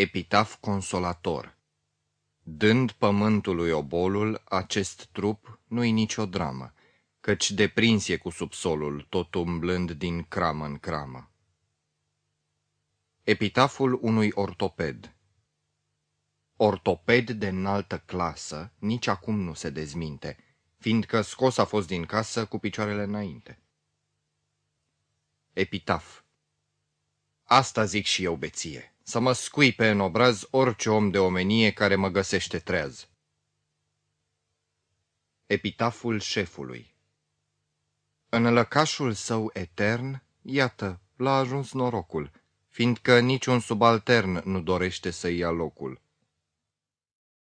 Epitaf consolator Dând pământului obolul, acest trup nu-i nicio dramă, căci deprins e cu subsolul, tot umblând din cramă în cramă. Epitaful unui ortoped Ortoped de înaltă clasă nici acum nu se dezminte, fiindcă scos a fost din casă cu picioarele înainte. Epitaf Asta zic și eu, beție, să mă scuipe în obraz orice om de omenie care mă găsește treaz. Epitaful șefului În lăcașul său etern, iată, l-a ajuns norocul, fiindcă niciun subaltern nu dorește să ia locul.